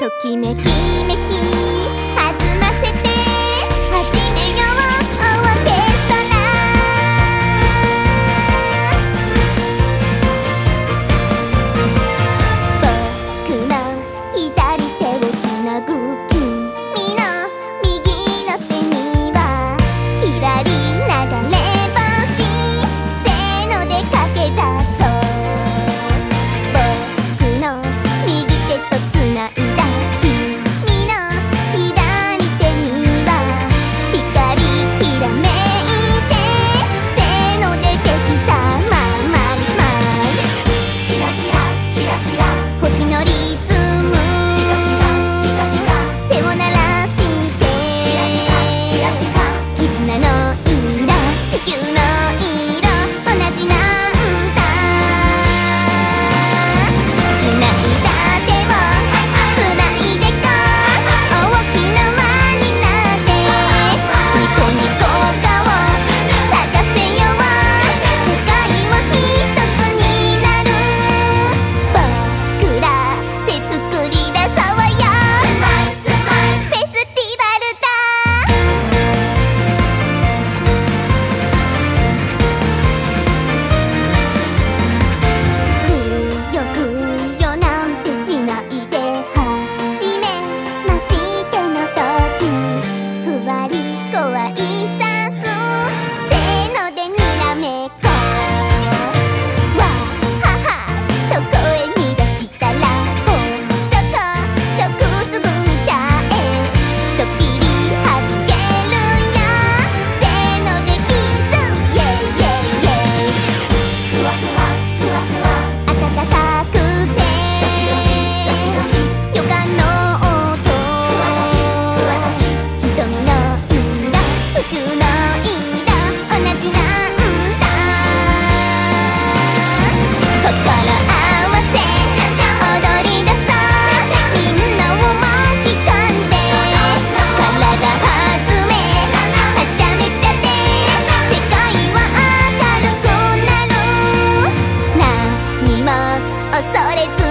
ときめきめき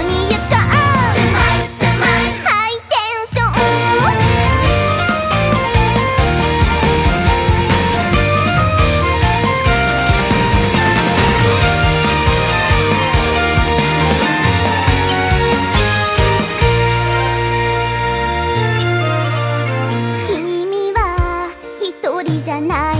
に行こうハイテンション。きみはひとりじゃない。